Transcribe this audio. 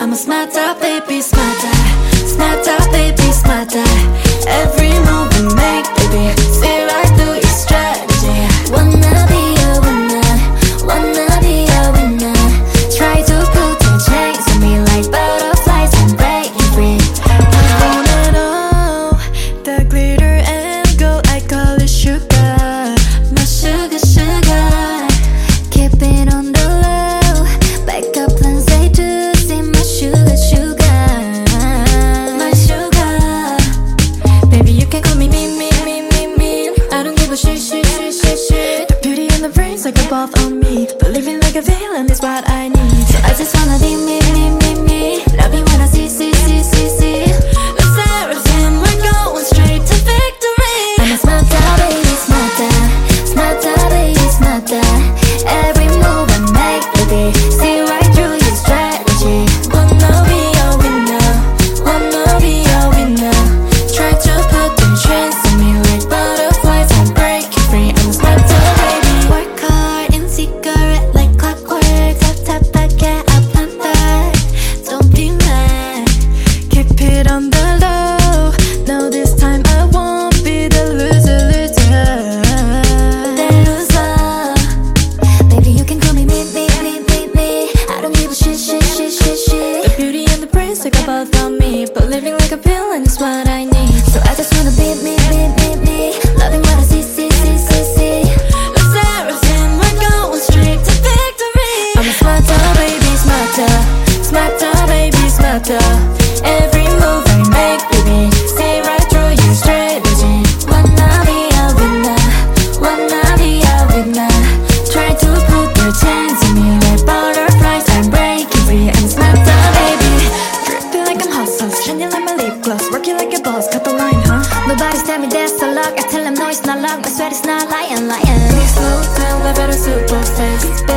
I'm a smart top baby, smart top. smart top. baby. like a bath on me. But living like a villain is what I need. So I just wanna be me, me, me. but living like a villain is what I Working like a boss, cut the line, huh? Nobody's telling me that's a luck I tell them no, it's not luck I swear it's not lying, lying Slow down, I better super fast